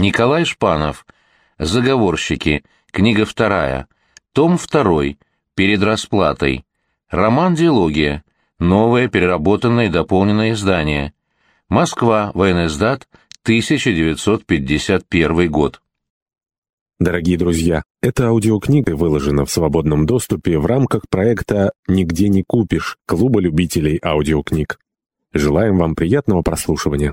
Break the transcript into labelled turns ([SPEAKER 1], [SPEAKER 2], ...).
[SPEAKER 1] Николай Шпанов. Заговорщики. Книга вторая. Том второй. Перед расплатой. Роман «Диалогия». Новое, переработанное и дополненное издание. Москва. Военноиздат. 1951 год.
[SPEAKER 2] Дорогие друзья, эта аудиокнига выложена в свободном доступе в рамках проекта «Нигде не купишь» Клуба любителей аудиокниг. Желаем вам приятного прослушивания.